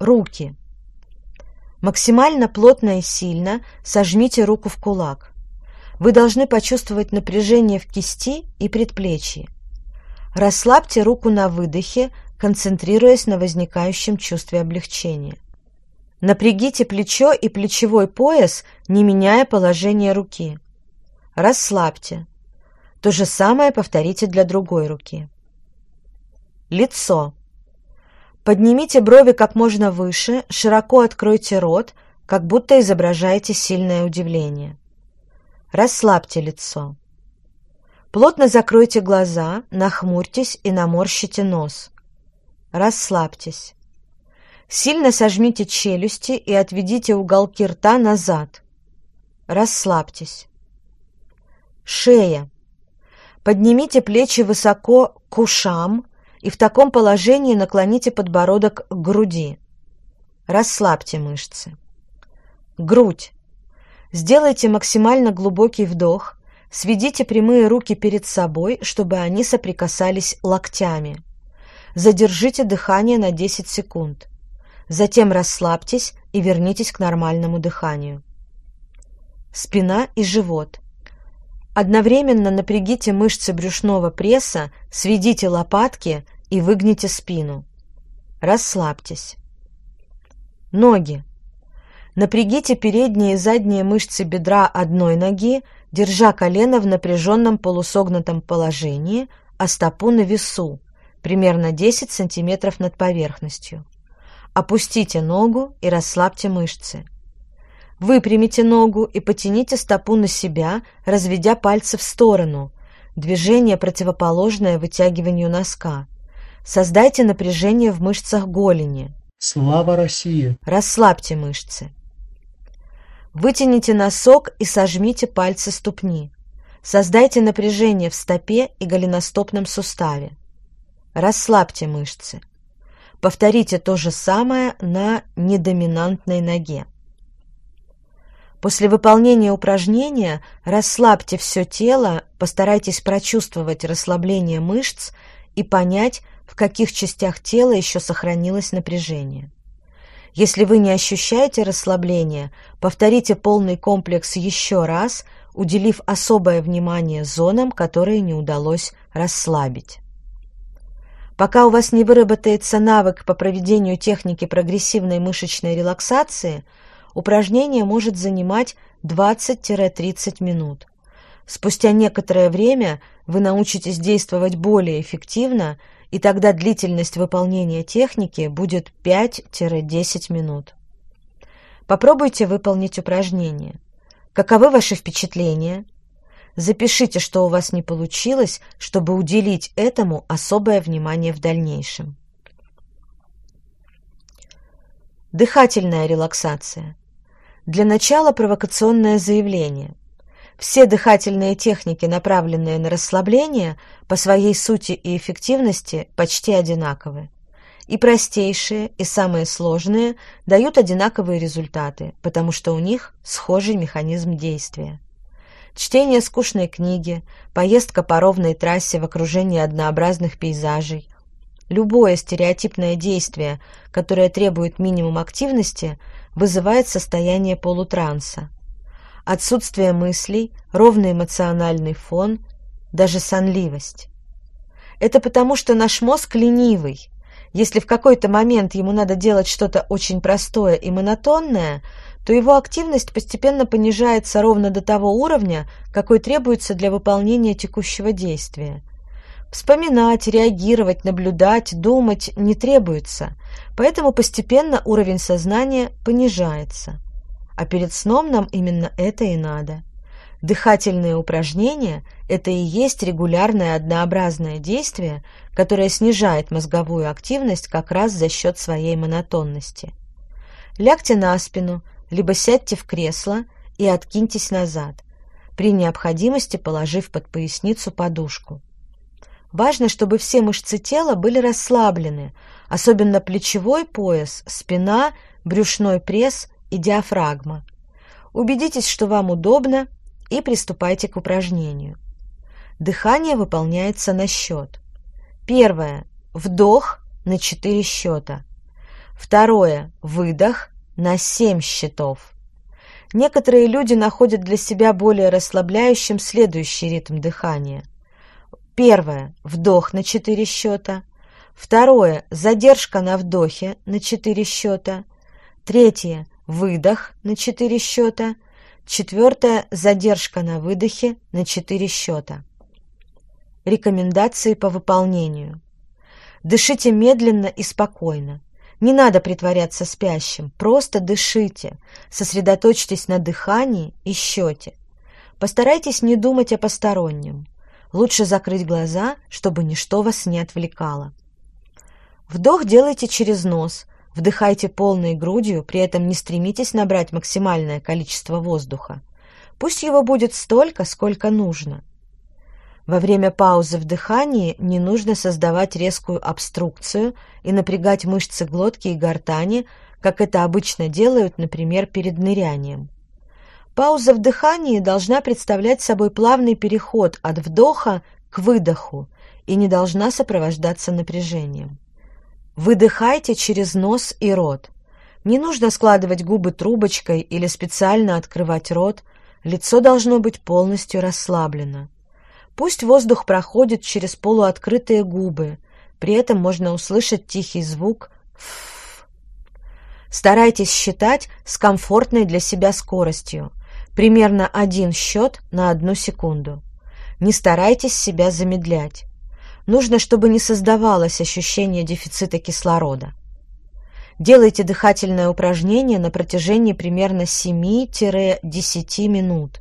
Руки. Максимально плотно и сильно сожмите руку в кулак. Вы должны почувствовать напряжение в кисти и предплечье. Расслабьте руку на выдохе, концентрируясь на возникающем чувстве облегчения. Напрягите плечо и плечевой пояс, не меняя положение руки. Расслабьте. То же самое повторите для другой руки. Лицо. Поднимите брови как можно выше, широко откройте рот, как будто изображаете сильное удивление. Расслабьте лицо. Плотно закройте глаза, нахмурьтесь и наморщите нос. Расслабьтесь. Сильно сожмите челюсти и отведите уголки рта назад. Расслабьтесь. Шея. Поднимите плечи высоко к ушам и в таком положении наклоните подбородок к груди. Расслабьте мышцы. Грудь. Сделайте максимально глубокий вдох. Сведите прямые руки перед собой, чтобы они соприкасались локтями. Задержите дыхание на 10 секунд. Затем расслабьтесь и вернитесь к нормальному дыханию. Спина и живот. Одновременно напрягите мышцы брюшного пресса, сведите лопатки и выгните спину. Расслабьтесь. Ноги. Напрягите передние и задние мышцы бедра одной ноги, держа колено в напряженном полусогнутом положении, а стопу на весу, примерно 10 см над поверхностью. Опустите ногу и расслабьте мышцы. Выпрямите ногу и потяните стопу на себя, разведя пальцы в сторону. Движение противоположное вытягиванию носка. Создайте напряжение в мышцах голени. Слава России! Расслабьте мышцы. Вытяните носок и сожмите пальцы ступни. Создайте напряжение в стопе и голеностопном суставе. Расслабьте мышцы. Повторите то же самое на недоминантной ноге. После выполнения упражнения расслабьте все тело, постарайтесь прочувствовать расслабление мышц и понять, в каких частях тела еще сохранилось напряжение. Если вы не ощущаете расслабления, повторите полный комплекс еще раз, уделив особое внимание зонам, которые не удалось расслабить. Пока у вас не выработается навык по проведению техники прогрессивной мышечной релаксации, упражнение может занимать 20-30 минут. Спустя некоторое время вы научитесь действовать более эффективно, и тогда длительность выполнения техники будет 5-10 минут. Попробуйте выполнить упражнение. Каковы ваши впечатления? Запишите, что у вас не получилось, чтобы уделить этому особое внимание в дальнейшем. Дыхательная релаксация. Для начала провокационное заявление. Все дыхательные техники, направленные на расслабление, по своей сути и эффективности почти одинаковы. И простейшие, и самые сложные дают одинаковые результаты, потому что у них схожий механизм действия чтение скучной книги, поездка по ровной трассе в окружении однообразных пейзажей. Любое стереотипное действие, которое требует минимум активности, вызывает состояние полутранса. Отсутствие мыслей, ровный эмоциональный фон, даже сонливость. Это потому, что наш мозг ленивый. Если в какой-то момент ему надо делать что-то очень простое и монотонное – то его активность постепенно понижается ровно до того уровня, какой требуется для выполнения текущего действия. Вспоминать, реагировать, наблюдать, думать не требуется, поэтому постепенно уровень сознания понижается. А перед сном нам именно это и надо. Дыхательные упражнения – это и есть регулярное однообразное действие, которое снижает мозговую активность как раз за счет своей монотонности. Лягте на спину, либо сядьте в кресло и откиньтесь назад, при необходимости положив под поясницу подушку. Важно, чтобы все мышцы тела были расслаблены, особенно плечевой пояс, спина, брюшной пресс и диафрагма. Убедитесь, что вам удобно, и приступайте к упражнению. Дыхание выполняется на счет. Первое. Вдох на 4 счета. Второе – выдох на 7 счетов. Некоторые люди находят для себя более расслабляющим следующий ритм дыхания. Первое – вдох на 4 счета. Второе – задержка на вдохе на 4 счета. Третье – выдох на 4 счета. Четвертое – задержка на выдохе на 4 счета. Рекомендации по выполнению. Дышите медленно и спокойно. Не надо притворяться спящим, просто дышите, сосредоточьтесь на дыхании и счете. Постарайтесь не думать о постороннем. Лучше закрыть глаза, чтобы ничто вас не отвлекало. Вдох делайте через нос, вдыхайте полной грудью, при этом не стремитесь набрать максимальное количество воздуха. Пусть его будет столько, сколько нужно. Во время паузы в дыхании не нужно создавать резкую обструкцию и напрягать мышцы глотки и гортани, как это обычно делают, например, перед нырянием. Пауза в дыхании должна представлять собой плавный переход от вдоха к выдоху и не должна сопровождаться напряжением. Выдыхайте через нос и рот. Не нужно складывать губы трубочкой или специально открывать рот, лицо должно быть полностью расслаблено. Пусть воздух проходит через полуоткрытые губы, при этом можно услышать тихий звук «ф». Старайтесь считать с комфортной для себя скоростью, примерно один счет на одну секунду. Не старайтесь себя замедлять. Нужно, чтобы не создавалось ощущение дефицита кислорода. Делайте дыхательное упражнение на протяжении примерно 7-10 минут.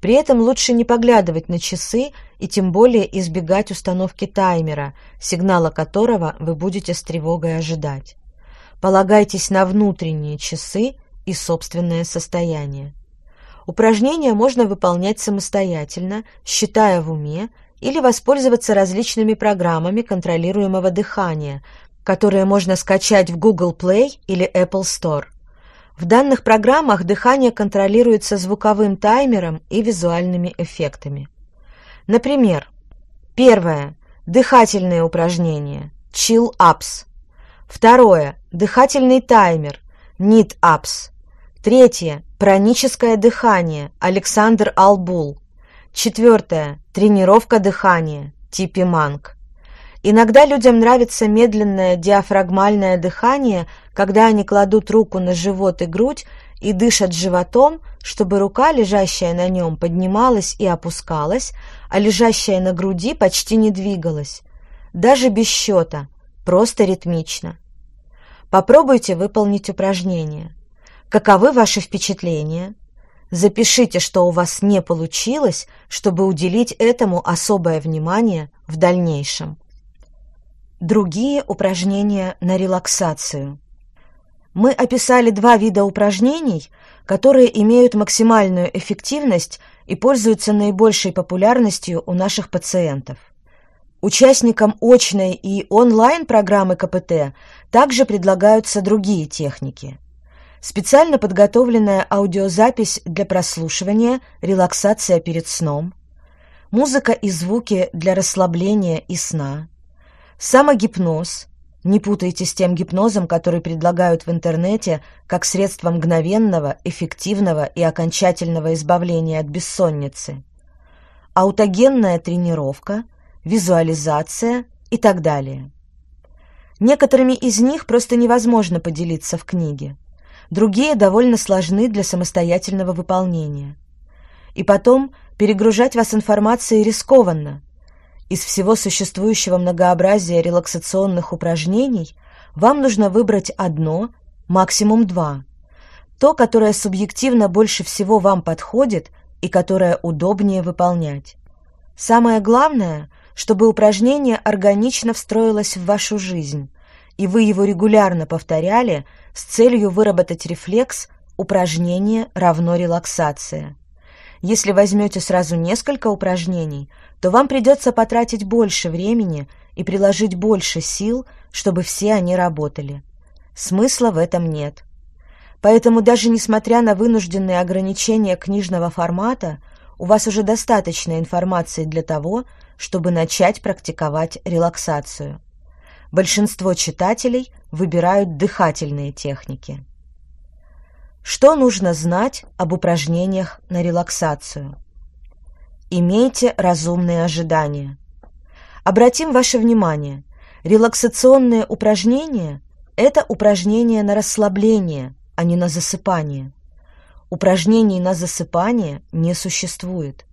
При этом лучше не поглядывать на часы и тем более избегать установки таймера, сигнала которого вы будете с тревогой ожидать. Полагайтесь на внутренние часы и собственное состояние. Упражнения можно выполнять самостоятельно, считая в уме, или воспользоваться различными программами контролируемого дыхания, которые можно скачать в Google Play или Apple Store. В данных программах дыхание контролируется звуковым таймером и визуальными эффектами. Например, первое дыхательные упражнения Chill Ups. Второе дыхательный таймер Need Ups. Третье праническое дыхание Александр Албул. Четвертое тренировка дыхания Типи Манг. Иногда людям нравится медленное диафрагмальное дыхание, когда они кладут руку на живот и грудь и дышат животом, чтобы рука, лежащая на нем, поднималась и опускалась, а лежащая на груди почти не двигалась. Даже без счета, просто ритмично. Попробуйте выполнить упражнение. Каковы ваши впечатления? Запишите, что у вас не получилось, чтобы уделить этому особое внимание в дальнейшем. Другие упражнения на релаксацию. Мы описали два вида упражнений, которые имеют максимальную эффективность и пользуются наибольшей популярностью у наших пациентов. Участникам очной и онлайн-программы КПТ также предлагаются другие техники. Специально подготовленная аудиозапись для прослушивания, релаксация перед сном, музыка и звуки для расслабления и сна, Самогипноз. Не путайте с тем гипнозом, который предлагают в интернете как средство мгновенного, эффективного и окончательного избавления от бессонницы. Аутогенная тренировка, визуализация и так далее. Некоторыми из них просто невозможно поделиться в книге. Другие довольно сложны для самостоятельного выполнения. И потом перегружать вас информацией рискованно – из всего существующего многообразия релаксационных упражнений вам нужно выбрать одно, максимум два. То, которое субъективно больше всего вам подходит и которое удобнее выполнять. Самое главное, чтобы упражнение органично встроилось в вашу жизнь, и вы его регулярно повторяли с целью выработать рефлекс «упражнение равно релаксация». Если возьмете сразу несколько упражнений, то вам придется потратить больше времени и приложить больше сил, чтобы все они работали. Смысла в этом нет. Поэтому даже несмотря на вынужденные ограничения книжного формата, у вас уже достаточно информации для того, чтобы начать практиковать релаксацию. Большинство читателей выбирают дыхательные техники. Что нужно знать об упражнениях на релаксацию? Имейте разумные ожидания. Обратим ваше внимание, релаксационные упражнения – это упражнения на расслабление, а не на засыпание. Упражнений на засыпание не существует.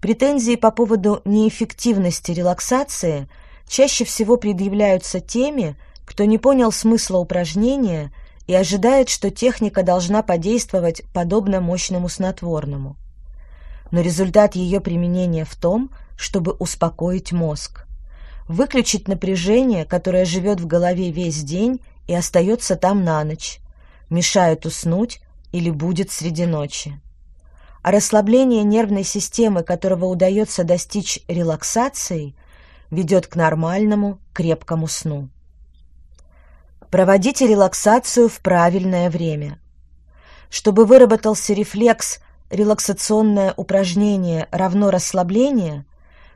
Претензии по поводу неэффективности релаксации чаще всего предъявляются теми, кто не понял смысла упражнения и ожидает, что техника должна подействовать подобно мощному снотворному. Но результат ее применения в том, чтобы успокоить мозг, выключить напряжение, которое живет в голове весь день и остается там на ночь, мешает уснуть или будет среди ночи. А расслабление нервной системы, которого удается достичь релаксацией, ведет к нормальному, крепкому сну. Проводите релаксацию в правильное время. Чтобы выработался рефлекс релаксационное упражнение равно расслабление,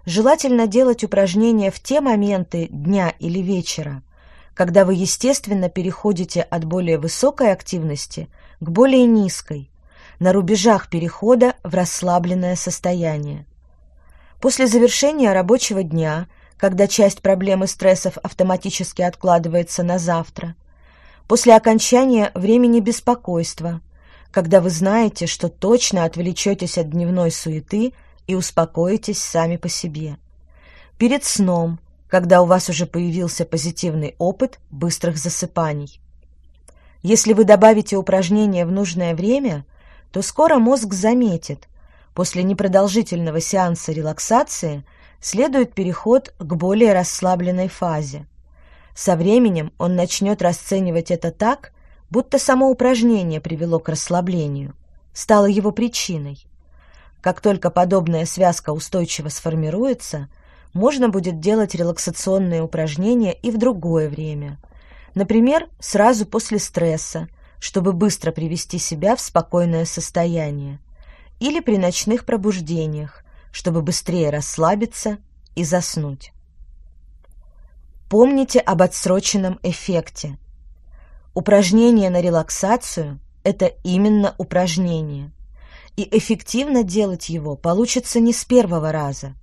желательно делать упражнения в те моменты дня или вечера, когда вы естественно переходите от более высокой активности к более низкой, на рубежах перехода в расслабленное состояние. После завершения рабочего дня когда часть проблем и стрессов автоматически откладывается на завтра. После окончания времени беспокойства, когда вы знаете, что точно отвлечетесь от дневной суеты и успокоитесь сами по себе. Перед сном, когда у вас уже появился позитивный опыт быстрых засыпаний. Если вы добавите упражнения в нужное время, то скоро мозг заметит, после непродолжительного сеанса релаксации – следует переход к более расслабленной фазе. Со временем он начнет расценивать это так, будто само упражнение привело к расслаблению, стало его причиной. Как только подобная связка устойчиво сформируется, можно будет делать релаксационные упражнения и в другое время. Например, сразу после стресса, чтобы быстро привести себя в спокойное состояние. Или при ночных пробуждениях, чтобы быстрее расслабиться и заснуть. Помните об отсроченном эффекте. Упражнение на релаксацию – это именно упражнение. И эффективно делать его получится не с первого раза.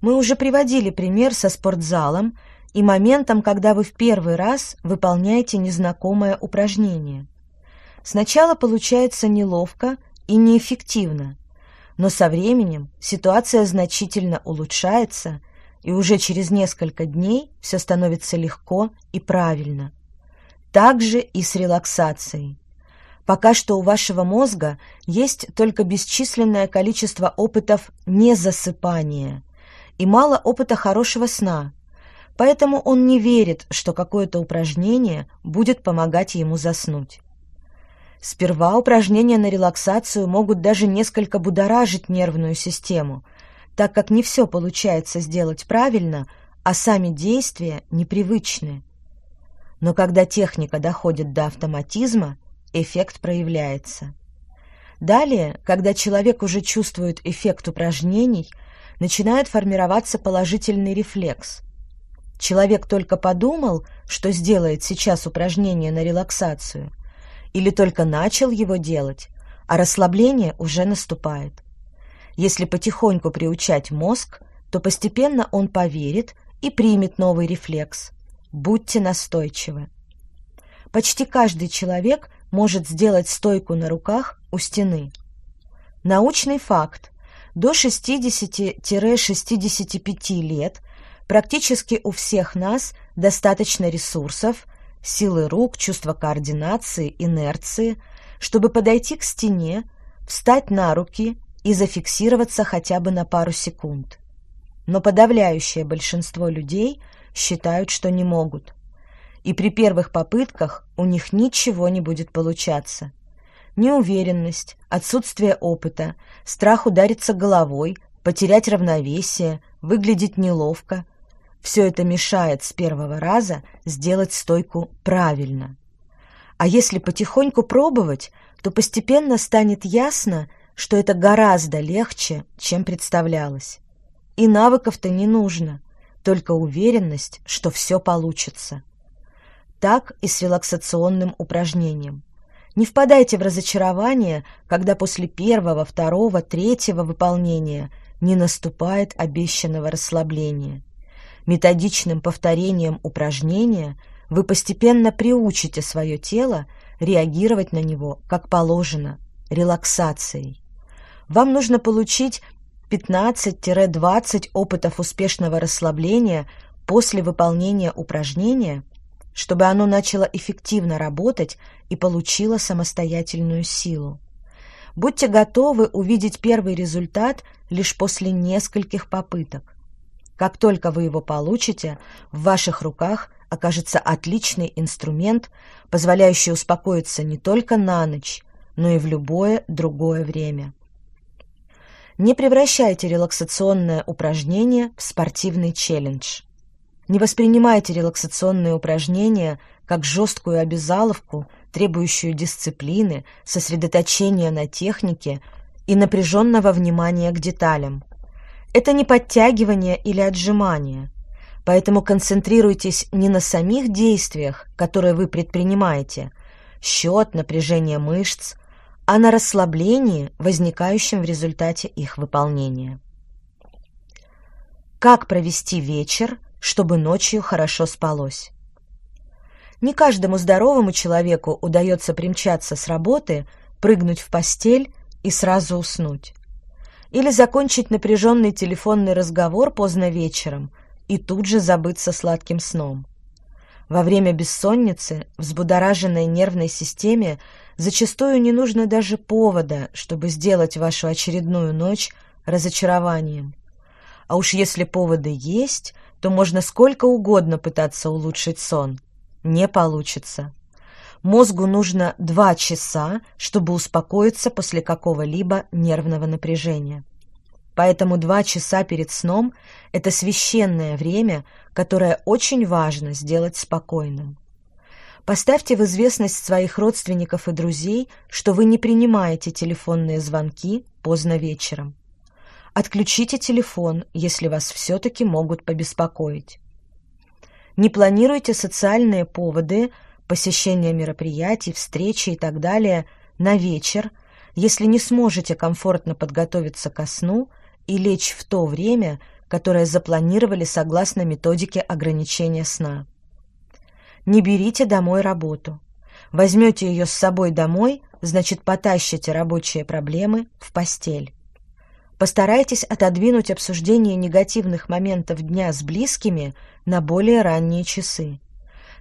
Мы уже приводили пример со спортзалом и моментом, когда вы в первый раз выполняете незнакомое упражнение. Сначала получается неловко и неэффективно, но со временем ситуация значительно улучшается, и уже через несколько дней все становится легко и правильно. Так же и с релаксацией. Пока что у вашего мозга есть только бесчисленное количество опытов незасыпания и мало опыта хорошего сна, поэтому он не верит, что какое-то упражнение будет помогать ему заснуть. Сперва упражнения на релаксацию могут даже несколько будоражить нервную систему, так как не все получается сделать правильно, а сами действия непривычны. Но когда техника доходит до автоматизма, эффект проявляется. Далее, когда человек уже чувствует эффект упражнений, начинает формироваться положительный рефлекс. Человек только подумал, что сделает сейчас упражнение на релаксацию – или только начал его делать, а расслабление уже наступает. Если потихоньку приучать мозг, то постепенно он поверит и примет новый рефлекс. Будьте настойчивы. Почти каждый человек может сделать стойку на руках у стены. Научный факт. До 60-65 лет практически у всех нас достаточно ресурсов, силы рук, чувство координации, инерции, чтобы подойти к стене, встать на руки и зафиксироваться хотя бы на пару секунд. Но подавляющее большинство людей считают, что не могут. И при первых попытках у них ничего не будет получаться. Неуверенность, отсутствие опыта, страх удариться головой, потерять равновесие, выглядеть неловко, все это мешает с первого раза сделать стойку правильно. А если потихоньку пробовать, то постепенно станет ясно, что это гораздо легче, чем представлялось. И навыков-то не нужно, только уверенность, что все получится. так и с релаксационным упражнением. Не впадайте в разочарование, когда после первого, второго, третьего выполнения не наступает обещанного расслабления. Методичным повторением упражнения вы постепенно приучите свое тело реагировать на него как положено, релаксацией. Вам нужно получить 15-20 опытов успешного расслабления после выполнения упражнения, чтобы оно начало эффективно работать и получило самостоятельную силу. Будьте готовы увидеть первый результат лишь после нескольких попыток. Как только вы его получите, в ваших руках окажется отличный инструмент, позволяющий успокоиться не только на ночь, но и в любое другое время. Не превращайте релаксационное упражнение в спортивный челлендж. Не воспринимайте релаксационные упражнения как жесткую обязаловку, требующую дисциплины, сосредоточения на технике и напряженного внимания к деталям. Это не подтягивание или отжимание. Поэтому концентрируйтесь не на самих действиях, которые вы предпринимаете, счет, напряжение мышц, а на расслаблении, возникающем в результате их выполнения. Как провести вечер, чтобы ночью хорошо спалось? Не каждому здоровому человеку удается примчаться с работы, прыгнуть в постель и сразу уснуть. Или закончить напряженный телефонный разговор поздно вечером и тут же забыться сладким сном. Во время бессонницы взбудораженной нервной системе зачастую не нужно даже повода, чтобы сделать вашу очередную ночь разочарованием. А уж если поводы есть, то можно сколько угодно пытаться улучшить сон. Не получится. Мозгу нужно два часа, чтобы успокоиться после какого-либо нервного напряжения. Поэтому два часа перед сном – это священное время, которое очень важно сделать спокойным. Поставьте в известность своих родственников и друзей, что вы не принимаете телефонные звонки поздно вечером. Отключите телефон, если вас все-таки могут побеспокоить. Не планируйте социальные поводы, посещение мероприятий, встречи и так далее на вечер, если не сможете комфортно подготовиться ко сну и лечь в то время, которое запланировали согласно методике ограничения сна. Не берите домой работу. Возьмете ее с собой домой, значит, потащите рабочие проблемы в постель. Постарайтесь отодвинуть обсуждение негативных моментов дня с близкими на более ранние часы.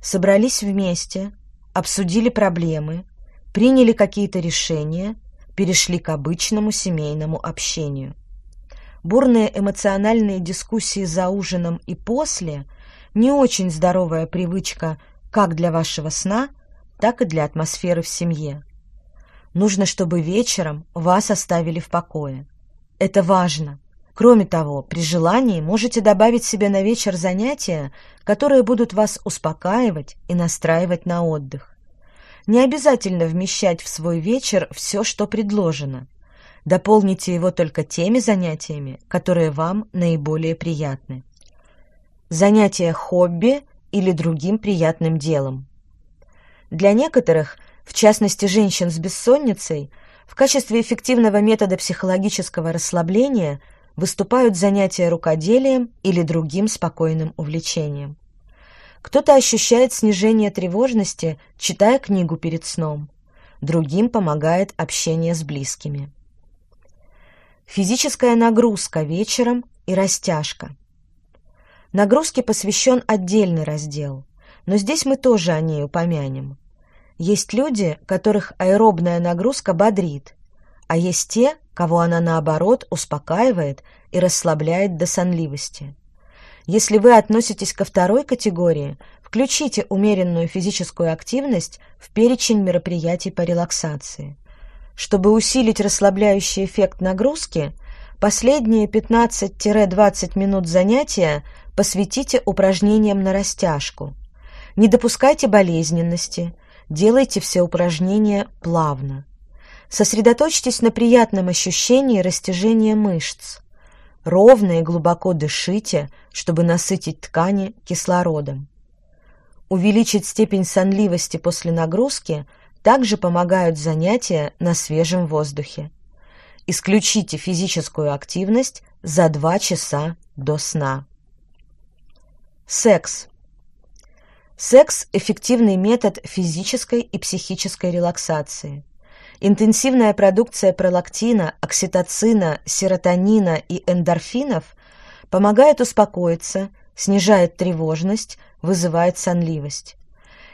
Собрались вместе, обсудили проблемы, приняли какие-то решения, перешли к обычному семейному общению. Бурные эмоциональные дискуссии за ужином и после – не очень здоровая привычка как для вашего сна, так и для атмосферы в семье. Нужно, чтобы вечером вас оставили в покое. Это важно. Кроме того, при желании можете добавить себе на вечер занятия, которые будут вас успокаивать и настраивать на отдых. Не обязательно вмещать в свой вечер все, что предложено. Дополните его только теми занятиями, которые вам наиболее приятны. Занятия хобби или другим приятным делом. Для некоторых, в частности женщин с бессонницей, в качестве эффективного метода психологического расслабления выступают занятия рукоделием или другим спокойным увлечением. Кто-то ощущает снижение тревожности, читая книгу перед сном. Другим помогает общение с близкими. Физическая нагрузка вечером и растяжка – Нагрузке посвящен отдельный раздел, но здесь мы тоже о ней упомянем. Есть люди, которых аэробная нагрузка бодрит, а есть те, кого она наоборот успокаивает и расслабляет до сонливости. Если вы относитесь ко второй категории, включите умеренную физическую активность в перечень мероприятий по релаксации. Чтобы усилить расслабляющий эффект нагрузки, последние 15-20 минут занятия посвятите упражнениям на растяжку. Не допускайте болезненности, делайте все упражнения плавно. Сосредоточьтесь на приятном ощущении растяжения мышц. Ровно и глубоко дышите, чтобы насытить ткани кислородом. Увеличить степень сонливости после нагрузки также помогают занятия на свежем воздухе. Исключите физическую активность за 2 часа до сна. Секс. Секс – эффективный метод физической и психической релаксации. Интенсивная продукция пролактина, окситоцина, серотонина и эндорфинов помогает успокоиться, снижает тревожность, вызывает сонливость.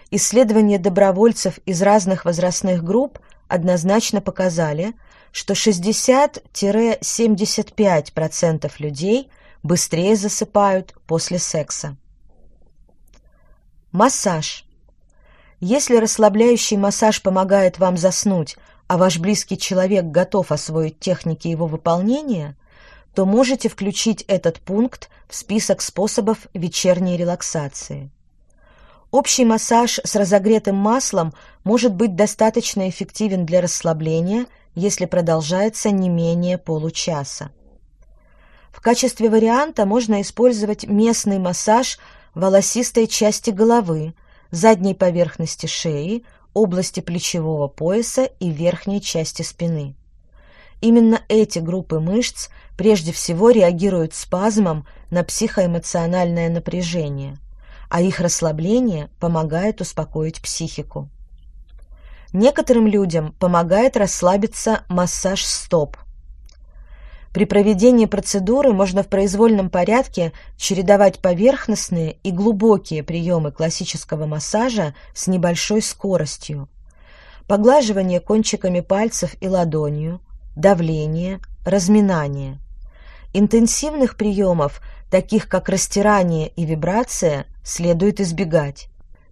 Исследования добровольцев из разных возрастных групп однозначно показали, что 60-75% людей быстрее засыпают после секса. Массаж. Если расслабляющий массаж помогает вам заснуть, а ваш близкий человек готов освоить техники его выполнения, то можете включить этот пункт в список способов вечерней релаксации. Общий массаж с разогретым маслом может быть достаточно эффективен для расслабления, если продолжается не менее получаса. В качестве варианта можно использовать местный массаж волосистой части головы, задней поверхности шеи, области плечевого пояса и верхней части спины. Именно эти группы мышц прежде всего реагируют спазмом на психоэмоциональное напряжение, а их расслабление помогает успокоить психику. Некоторым людям помогает расслабиться массаж стоп. При проведении процедуры можно в произвольном порядке чередовать поверхностные и глубокие приемы классического массажа с небольшой скоростью. Поглаживание кончиками пальцев и ладонью, давление, разминание. Интенсивных приемов, таких как растирание и вибрация, следует избегать.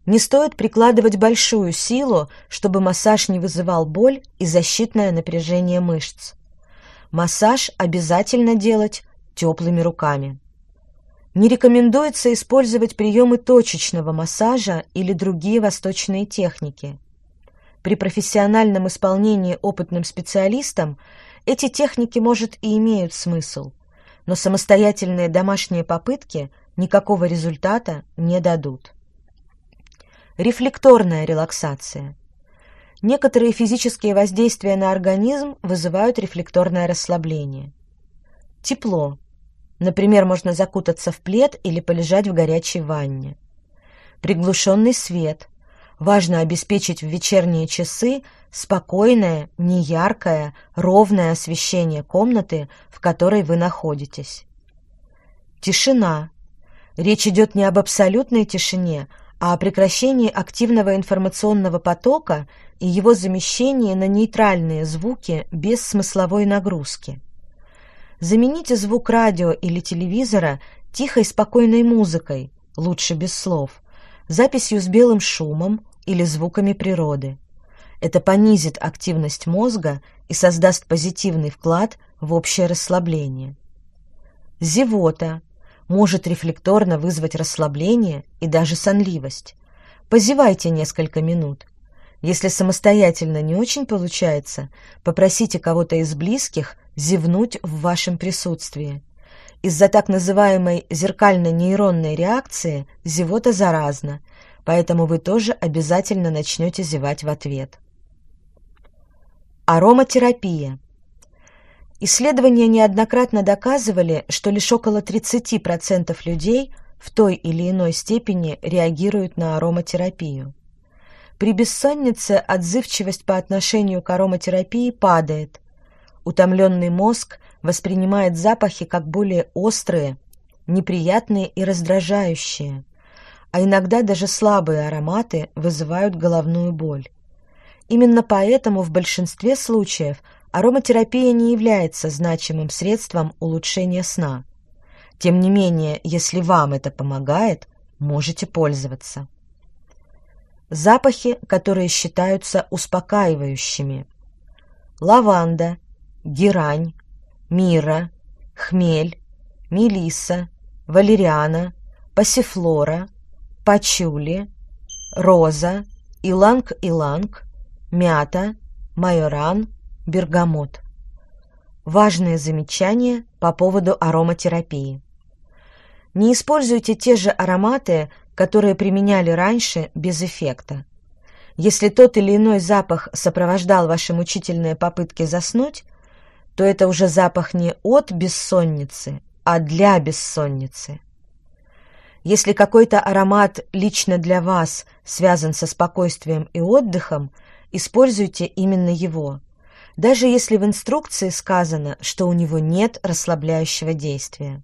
Не стоит прикладывать большую силу, чтобы массаж не вызывал боль и защитное напряжение мышц. Массаж обязательно делать теплыми руками. Не рекомендуется использовать приемы точечного массажа или другие восточные техники. При профессиональном исполнении опытным специалистом эти техники, может, и имеют смысл, но самостоятельные домашние попытки никакого результата не дадут. Рефлекторная релаксация. Некоторые физические воздействия на организм вызывают рефлекторное расслабление. Тепло. Например, можно закутаться в плед или полежать в горячей ванне. Приглушенный свет. Важно обеспечить в вечерние часы спокойное, неяркое, ровное освещение комнаты, в которой вы находитесь. Тишина. Речь идет не об абсолютной тишине, а о прекращении активного информационного потока и его замещении на нейтральные звуки без смысловой нагрузки. Замените звук радио или телевизора тихой спокойной музыкой, лучше без слов, записью с белым шумом или звуками природы. Это понизит активность мозга и создаст позитивный вклад в общее расслабление. Зевота – может рефлекторно вызвать расслабление и даже сонливость. Позевайте несколько минут. Если самостоятельно не очень получается, попросите кого-то из близких зевнуть в вашем присутствии. Из-за так называемой зеркально-нейронной реакции зевота заразна, поэтому вы тоже обязательно начнете зевать в ответ. Ароматерапия. Исследования неоднократно доказывали, что лишь около 30% людей в той или иной степени реагируют на ароматерапию. При бессоннице отзывчивость по отношению к ароматерапии падает. Утомленный мозг воспринимает запахи как более острые, неприятные и раздражающие, а иногда даже слабые ароматы вызывают головную боль. Именно поэтому в большинстве случаев Ароматерапия не является значимым средством улучшения сна. Тем не менее, если вам это помогает, можете пользоваться. Запахи, которые считаются успокаивающими. Лаванда, герань, мира, хмель, мелисса, валериана, пассифлора, пачули, роза, иланг-иланг, мята, майоран, бергамот. Важное замечание по поводу ароматерапии. Не используйте те же ароматы, которые применяли раньше без эффекта. Если тот или иной запах сопровождал ваши мучительные попытки заснуть, то это уже запах не от бессонницы, а для бессонницы. Если какой-то аромат лично для вас связан со спокойствием и отдыхом, используйте именно его, даже если в инструкции сказано, что у него нет расслабляющего действия.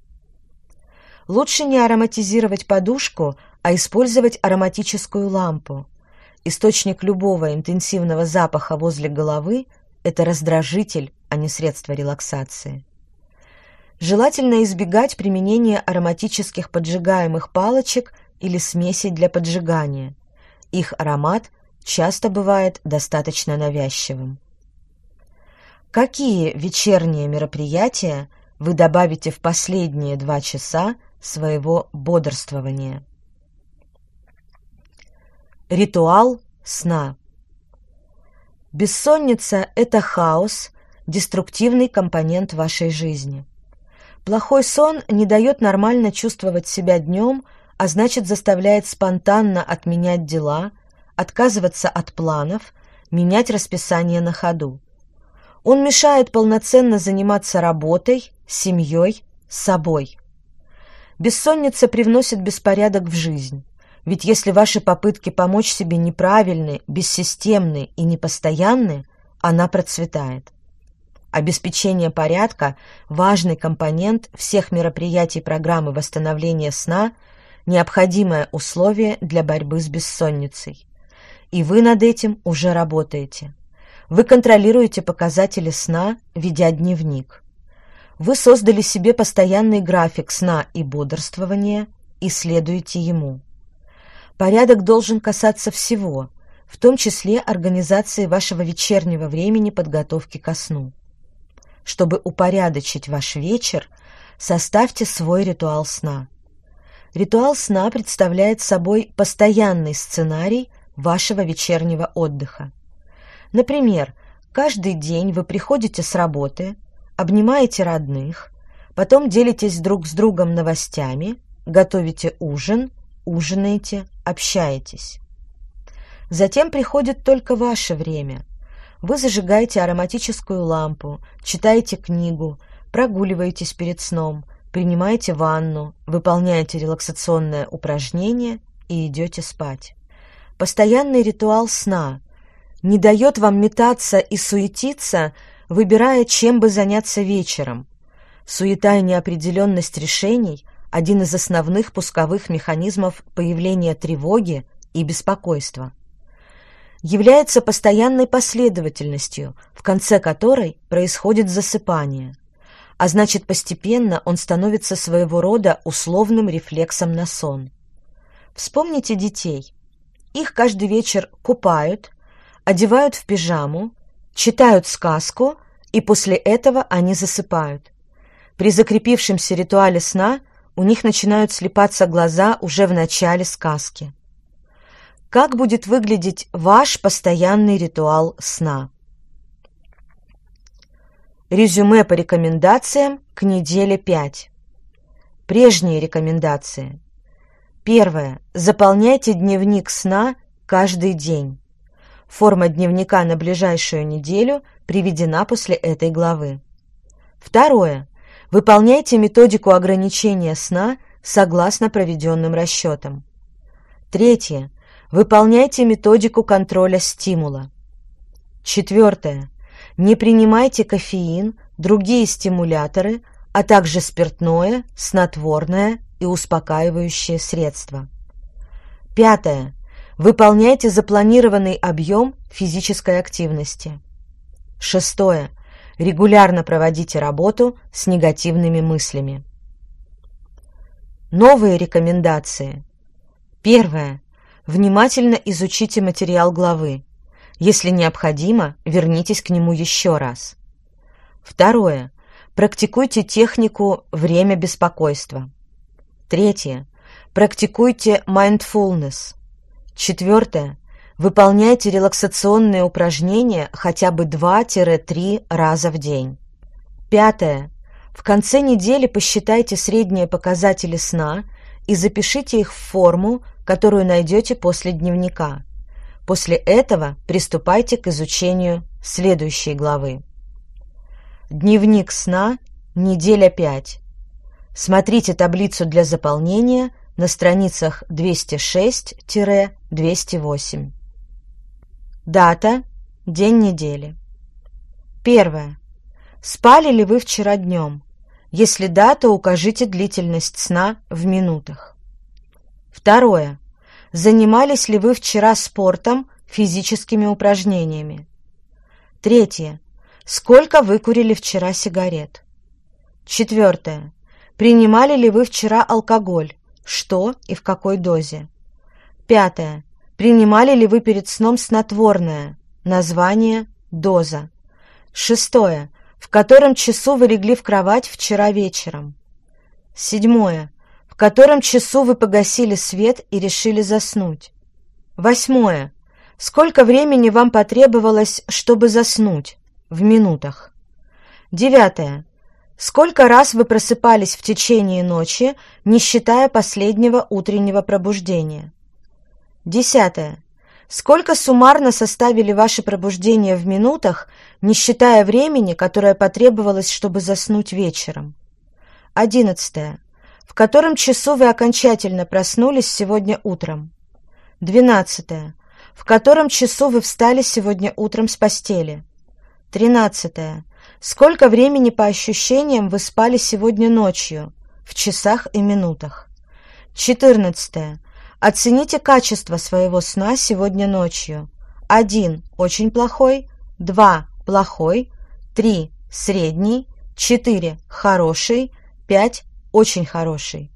Лучше не ароматизировать подушку, а использовать ароматическую лампу. Источник любого интенсивного запаха возле головы – это раздражитель, а не средство релаксации. Желательно избегать применения ароматических поджигаемых палочек или смесей для поджигания. Их аромат часто бывает достаточно навязчивым. Какие вечерние мероприятия вы добавите в последние два часа своего бодрствования? Ритуал сна. Бессонница – это хаос, деструктивный компонент вашей жизни. Плохой сон не дает нормально чувствовать себя днем, а значит заставляет спонтанно отменять дела, отказываться от планов, менять расписание на ходу. Он мешает полноценно заниматься работой, семьей, собой. Бессонница привносит беспорядок в жизнь. Ведь если ваши попытки помочь себе неправильны, бессистемны и непостоянны, она процветает. Обеспечение порядка – важный компонент всех мероприятий программы восстановления сна, необходимое условие для борьбы с бессонницей. И вы над этим уже работаете. Вы контролируете показатели сна, ведя дневник. Вы создали себе постоянный график сна и бодрствования и следуете ему. Порядок должен касаться всего, в том числе организации вашего вечернего времени подготовки ко сну. Чтобы упорядочить ваш вечер, составьте свой ритуал сна. Ритуал сна представляет собой постоянный сценарий вашего вечернего отдыха. Например, каждый день вы приходите с работы, обнимаете родных, потом делитесь друг с другом новостями, готовите ужин, ужинаете, общаетесь. Затем приходит только ваше время. Вы зажигаете ароматическую лампу, читаете книгу, прогуливаетесь перед сном, принимаете ванну, выполняете релаксационное упражнение и идете спать. Постоянный ритуал сна не дает вам метаться и суетиться, выбирая, чем бы заняться вечером. Суета и неопределенность решений – один из основных пусковых механизмов появления тревоги и беспокойства является постоянной последовательностью, в конце которой происходит засыпание, а значит постепенно он становится своего рода условным рефлексом на сон. Вспомните детей. Их каждый вечер купают, одевают в пижаму, читают сказку, и после этого они засыпают. При закрепившемся ритуале сна у них начинают слепаться глаза уже в начале сказки. Как будет выглядеть ваш постоянный ритуал сна? Резюме по рекомендациям к неделе 5. Прежние рекомендации. Первое. Заполняйте дневник сна каждый день. Форма дневника на ближайшую неделю приведена после этой главы. Второе. Выполняйте методику ограничения сна согласно проведенным расчетам. Третье. Выполняйте методику контроля стимула. Четвертое. Не принимайте кофеин, другие стимуляторы, а также спиртное, снотворное и успокаивающее средства. Пятое. Выполняйте запланированный объем физической активности. Шестое. Регулярно проводите работу с негативными мыслями. Новые рекомендации. Первое. Внимательно изучите материал главы. Если необходимо, вернитесь к нему еще раз. Второе. Практикуйте технику «время беспокойства». Третье. Практикуйте mindfulness. Четвертое. Выполняйте релаксационные упражнения хотя бы 2-3 раза в день. Пятое. В конце недели посчитайте средние показатели сна и запишите их в форму, которую найдете после дневника. После этого приступайте к изучению следующей главы. Дневник сна, неделя 5. Смотрите таблицу для заполнения на страницах 206-208. Дата, день недели. Первое. Спали ли вы вчера днем? Если да, то укажите длительность сна в минутах. Второе. Занимались ли вы вчера спортом, физическими упражнениями? Третье. Сколько вы курили вчера сигарет? Четвертое. Принимали ли вы вчера алкоголь? Что и в какой дозе? Пятое. Принимали ли вы перед сном снотворное? Название, доза. Шестое. В котором часу вы легли в кровать вчера вечером? Седьмое. В котором часу вы погасили свет и решили заснуть? Восьмое. Сколько времени вам потребовалось, чтобы заснуть? В минутах. Девятое. Сколько раз вы просыпались в течение ночи, не считая последнего утреннего пробуждения? Десятое. Сколько суммарно составили ваши пробуждения в минутах, не считая времени, которое потребовалось, чтобы заснуть вечером? Одиннадцатое. В котором часу вы окончательно проснулись сегодня утром? Двенадцатое. В котором часу вы встали сегодня утром с постели? Тринадцатое. Сколько времени по ощущениям вы спали сегодня ночью? В часах и минутах. Четырнадцатое. Оцените качество своего сна сегодня ночью. Один – очень плохой, два – плохой, три – средний, четыре – хороший, пять – очень хороший.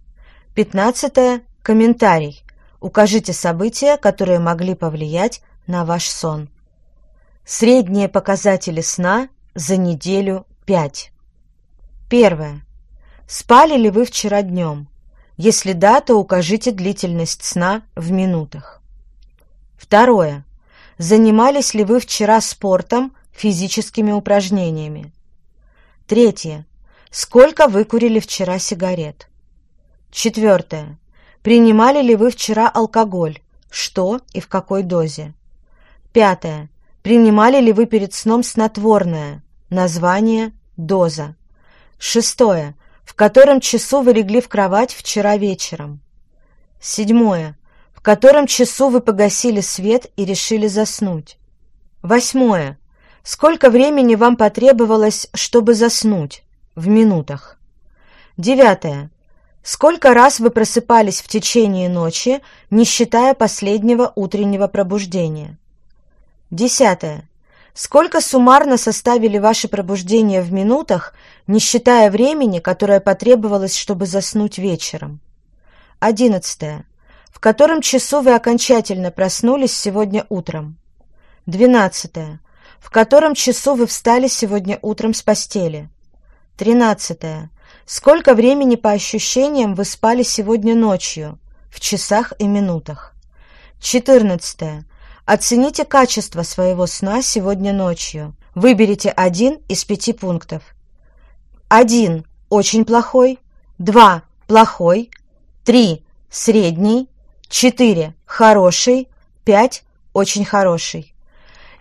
Пятнадцатое – комментарий. Укажите события, которые могли повлиять на ваш сон. Средние показатели сна за неделю 5. Первое. Спали ли вы вчера днем? Если да, то укажите длительность сна в минутах. Второе. Занимались ли вы вчера спортом, физическими упражнениями? Третье. Сколько вы курили вчера сигарет? Четвертое. Принимали ли вы вчера алкоголь? Что и в какой дозе? Пятое. Принимали ли вы перед сном снотворное? Название – доза. Шестое. В котором часу вы легли в кровать вчера вечером? Седьмое. В котором часу вы погасили свет и решили заснуть? Восьмое. Сколько времени вам потребовалось, чтобы заснуть? В минутах. Девятое. Сколько раз вы просыпались в течение ночи, не считая последнего утреннего пробуждения? Десятое. Сколько суммарно составили ваши пробуждения в минутах, не считая времени, которое потребовалось, чтобы заснуть вечером? Одиннадцатое. В котором часу вы окончательно проснулись сегодня утром? Двенадцатое. В котором часу вы встали сегодня утром с постели? Тринадцатое. Сколько времени по ощущениям вы спали сегодня ночью? В часах и минутах. Четырнадцатое. Оцените качество своего сна сегодня ночью. Выберите один из пяти пунктов. Один – очень плохой, два – плохой, три – средний, четыре – хороший, пять – очень хороший.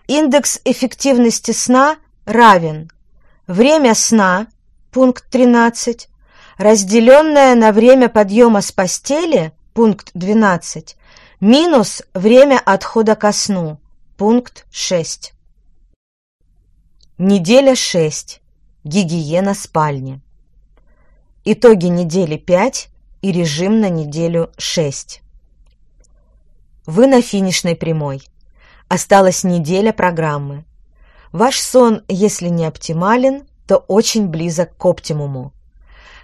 Индекс эффективности сна равен время сна, пункт 13, разделенное на время подъема с постели, пункт 12, Минус время отхода ко сну. Пункт 6. Неделя 6. Гигиена спальни. Итоги недели 5 и режим на неделю 6. Вы на финишной прямой. Осталась неделя программы. Ваш сон, если не оптимален, то очень близок к оптимуму.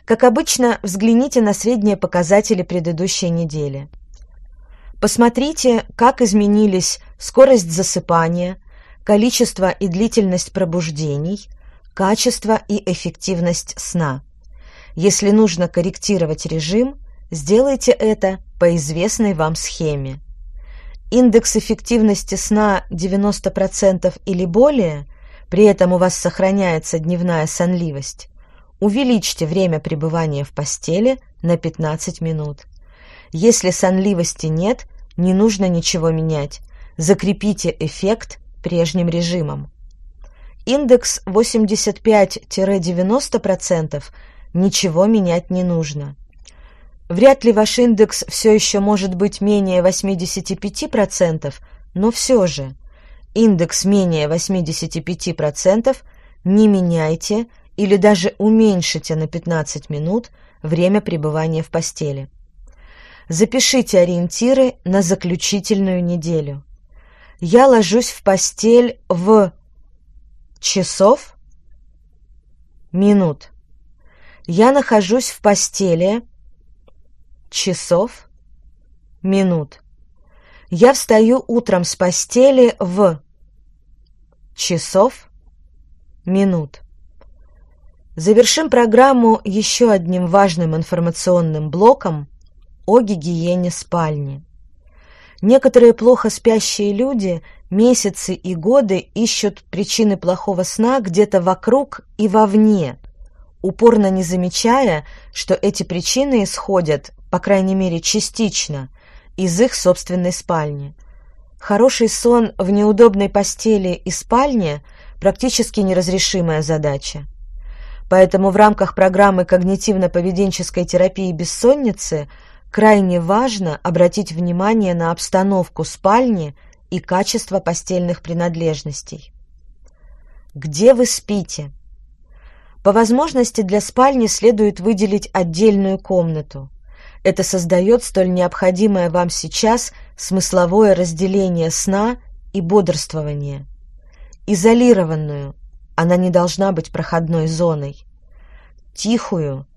Как обычно, взгляните на средние показатели предыдущей недели – Посмотрите, как изменились скорость засыпания, количество и длительность пробуждений, качество и эффективность сна. Если нужно корректировать режим, сделайте это по известной вам схеме. Индекс эффективности сна 90% или более, при этом у вас сохраняется дневная сонливость, увеличьте время пребывания в постели на 15 минут. Если сонливости нет, не нужно ничего менять. Закрепите эффект прежним режимом. Индекс 85-90% ничего менять не нужно. Вряд ли ваш индекс все еще может быть менее 85%, но все же индекс менее 85% не меняйте или даже уменьшите на 15 минут время пребывания в постели. Запишите ориентиры на заключительную неделю. Я ложусь в постель в часов минут. Я нахожусь в постели часов минут. Я встаю утром с постели в часов минут. Завершим программу еще одним важным информационным блоком о гигиене спальни. Некоторые плохо спящие люди месяцы и годы ищут причины плохого сна где-то вокруг и вовне, упорно не замечая, что эти причины исходят, по крайней мере частично, из их собственной спальни. Хороший сон в неудобной постели и спальне – практически неразрешимая задача. Поэтому в рамках программы когнитивно-поведенческой терапии бессонницы крайне важно обратить внимание на обстановку спальни и качество постельных принадлежностей. Где вы спите? По возможности для спальни следует выделить отдельную комнату. Это создает столь необходимое вам сейчас смысловое разделение сна и бодрствования. Изолированную, она не должна быть проходной зоной. Тихую,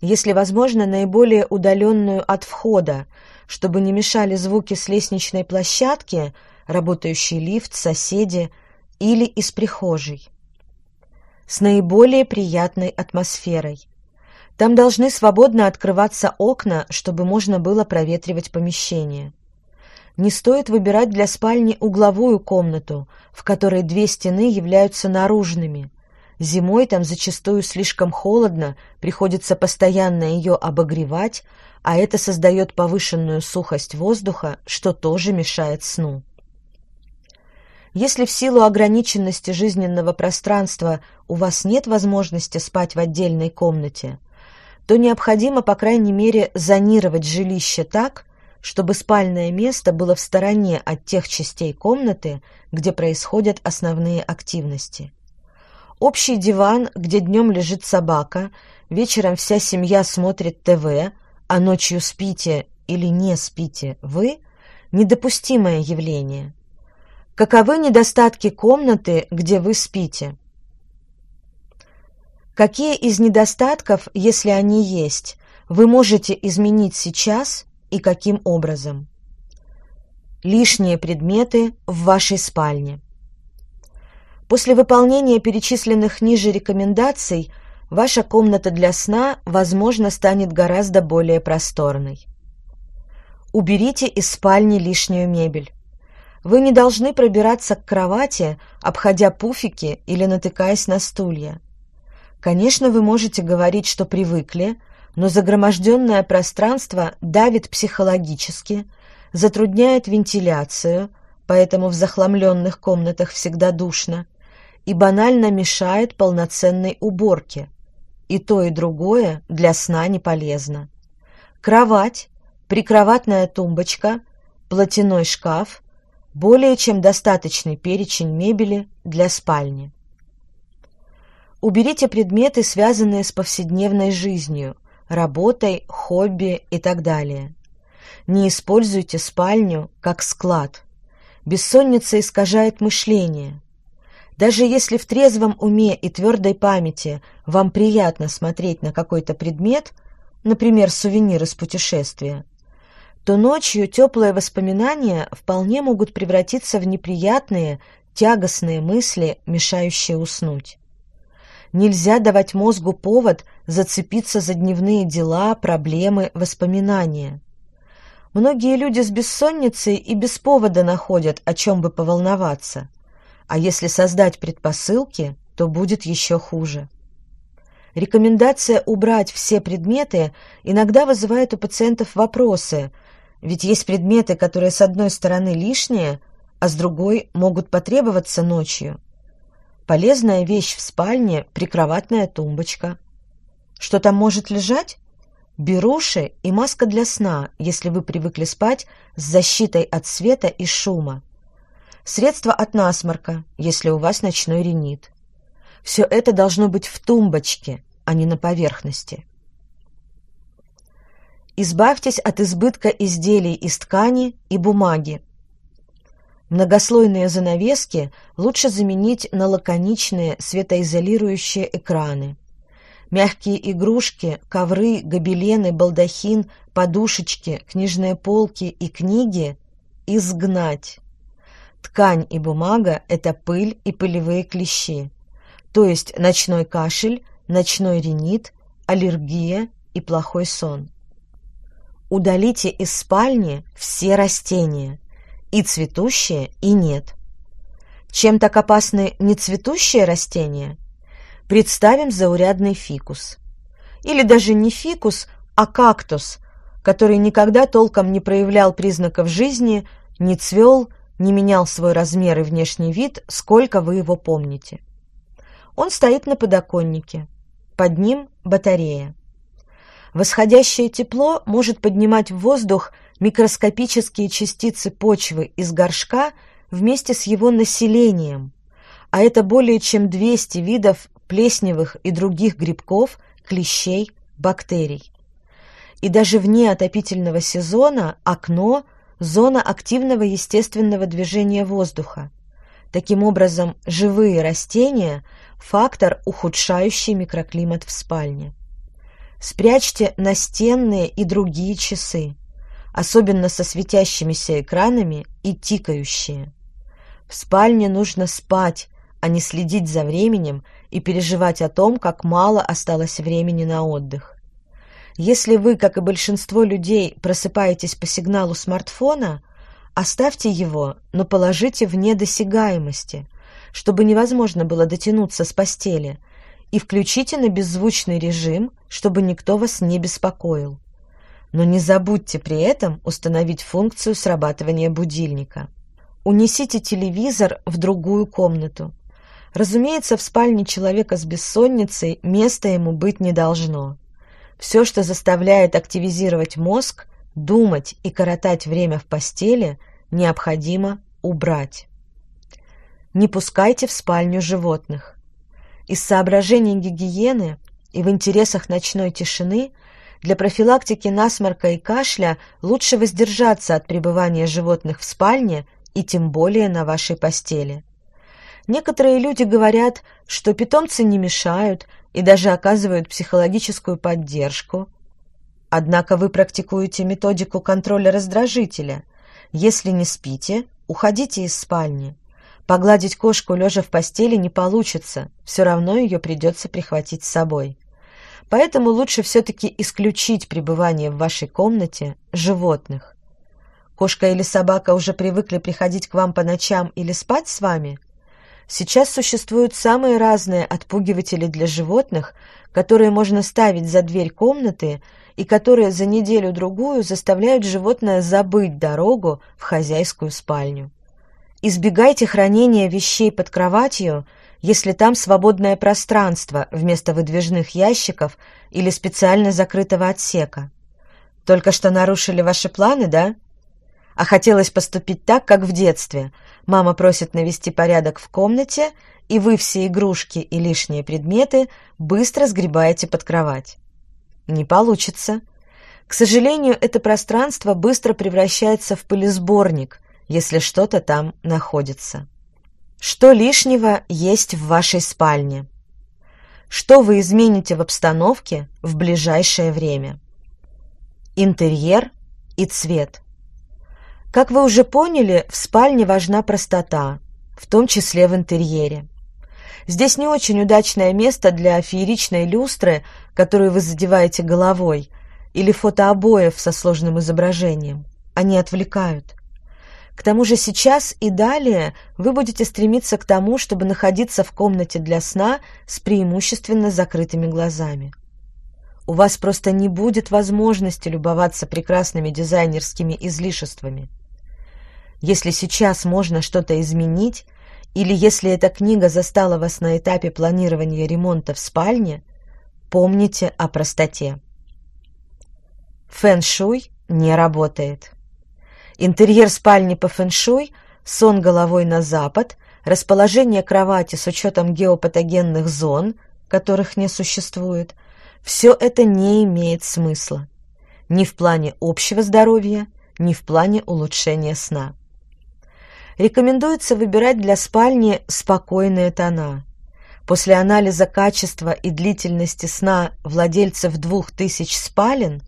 если возможно, наиболее удаленную от входа, чтобы не мешали звуки с лестничной площадки, работающий лифт, соседи или из прихожей. С наиболее приятной атмосферой. Там должны свободно открываться окна, чтобы можно было проветривать помещение. Не стоит выбирать для спальни угловую комнату, в которой две стены являются наружными. Зимой там зачастую слишком холодно, приходится постоянно ее обогревать, а это создает повышенную сухость воздуха, что тоже мешает сну. Если в силу ограниченности жизненного пространства у вас нет возможности спать в отдельной комнате, то необходимо, по крайней мере, зонировать жилище так, чтобы спальное место было в стороне от тех частей комнаты, где происходят основные активности. Общий диван, где днем лежит собака, вечером вся семья смотрит ТВ, а ночью спите или не спите вы – недопустимое явление. Каковы недостатки комнаты, где вы спите? Какие из недостатков, если они есть, вы можете изменить сейчас и каким образом. Лишние предметы в вашей спальне. После выполнения перечисленных ниже рекомендаций ваша комната для сна, возможно, станет гораздо более просторной. Уберите из спальни лишнюю мебель. Вы не должны пробираться к кровати, обходя пуфики или натыкаясь на стулья. Конечно, вы можете говорить, что привыкли, но загроможденное пространство давит психологически, затрудняет вентиляцию, поэтому в захламленных комнатах всегда душно, и банально мешает полноценной уборке. И то, и другое для сна не полезно. Кровать, прикроватная тумбочка, платяной шкаф – более чем достаточный перечень мебели для спальни. Уберите предметы, связанные с повседневной жизнью – работой, хобби и так далее. Не используйте спальню как склад. Бессонница искажает мышление. Даже если в трезвом уме и твердой памяти вам приятно смотреть на какой-то предмет, например, сувенир из путешествия, то ночью теплые воспоминания вполне могут превратиться в неприятные, тягостные мысли, мешающие уснуть. Нельзя давать мозгу повод зацепиться за дневные дела, проблемы, воспоминания. Многие люди с бессонницей и без повода находят, о чем бы поволноваться. А если создать предпосылки, то будет еще хуже. Рекомендация убрать все предметы иногда вызывает у пациентов вопросы, ведь есть предметы, которые с одной стороны лишние, а с другой могут потребоваться ночью. Полезная вещь в спальне – прикроватная тумбочка. Что там может лежать? Беруши и маска для сна, если вы привыкли спать с защитой от света и шума. Средство от насморка, если у вас ночной ринит. Все это должно быть в тумбочке, а не на поверхности. Избавьтесь от избытка изделий из ткани и бумаги. Многослойные занавески лучше заменить на лаконичные светоизолирующие экраны. Мягкие игрушки, ковры, гобелены, балдахин, подушечки, книжные полки и книги изгнать. Ткань и бумага – это пыль и пылевые клещи, то есть ночной кашель, ночной ринит, аллергия и плохой сон. Удалите из спальни все растения, и цветущие, и нет. Чем так опасны нецветущие растения? Представим заурядный фикус. Или даже не фикус, а кактус, который никогда толком не проявлял признаков жизни, не цвел, не менял свой размер и внешний вид, сколько вы его помните. Он стоит на подоконнике. Под ним батарея. Восходящее тепло может поднимать в воздух микроскопические частицы почвы из горшка вместе с его населением, а это более чем 200 видов плесневых и других грибков, клещей, бактерий. И даже вне отопительного сезона окно – зона активного естественного движения воздуха. Таким образом, живые растения – фактор, ухудшающий микроклимат в спальне. Спрячьте настенные и другие часы, особенно со светящимися экранами и тикающие. В спальне нужно спать, а не следить за временем и переживать о том, как мало осталось времени на отдых. Если вы, как и большинство людей, просыпаетесь по сигналу смартфона, оставьте его, но положите вне досягаемости, чтобы невозможно было дотянуться с постели – и включите на беззвучный режим, чтобы никто вас не беспокоил. Но не забудьте при этом установить функцию срабатывания будильника. Унесите телевизор в другую комнату. Разумеется, в спальне человека с бессонницей места ему быть не должно. Все, что заставляет активизировать мозг, думать и коротать время в постели, необходимо убрать. Не пускайте в спальню животных. Из соображений гигиены и в интересах ночной тишины для профилактики насморка и кашля лучше воздержаться от пребывания животных в спальне и тем более на вашей постели. Некоторые люди говорят, что питомцы не мешают и даже оказывают психологическую поддержку. Однако вы практикуете методику контроля раздражителя. Если не спите, уходите из спальни. Погладить кошку лежа в постели не получится, все равно ее придется прихватить с собой. Поэтому лучше все-таки исключить пребывание в вашей комнате животных. Кошка или собака уже привыкли приходить к вам по ночам или спать с вами? Сейчас существуют самые разные отпугиватели для животных, которые можно ставить за дверь комнаты и которые за неделю-другую заставляют животное забыть дорогу в хозяйскую спальню. Избегайте хранения вещей под кроватью, если там свободное пространство вместо выдвижных ящиков или специально закрытого отсека. Только что нарушили ваши планы, да? А хотелось поступить так, как в детстве. Мама просит навести порядок в комнате, и вы все игрушки и лишние предметы быстро сгребаете под кровать. Не получится. К сожалению, это пространство быстро превращается в пылесборник – если что-то там находится. Что лишнего есть в вашей спальне? Что вы измените в обстановке в ближайшее время? Интерьер и цвет. Как вы уже поняли, в спальне важна простота, в том числе в интерьере. Здесь не очень удачное место для фееричной люстры, которую вы задеваете головой, или фотообоев со сложным изображением. Они отвлекают. К тому же сейчас и далее вы будете стремиться к тому, чтобы находиться в комнате для сна с преимущественно закрытыми глазами. У вас просто не будет возможности любоваться прекрасными дизайнерскими излишествами. Если сейчас можно что-то изменить, или если эта книга застала вас на этапе планирования ремонта в спальне, помните о простоте. Фэн-шуй не работает. Интерьер спальни по фэн-шуй, сон головой на запад, расположение кровати с учетом геопатогенных зон, которых не существует, все это не имеет смысла. Ни в плане общего здоровья, ни в плане улучшения сна. Рекомендуется выбирать для спальни спокойные тона. После анализа качества и длительности сна владельцев двух тысяч спален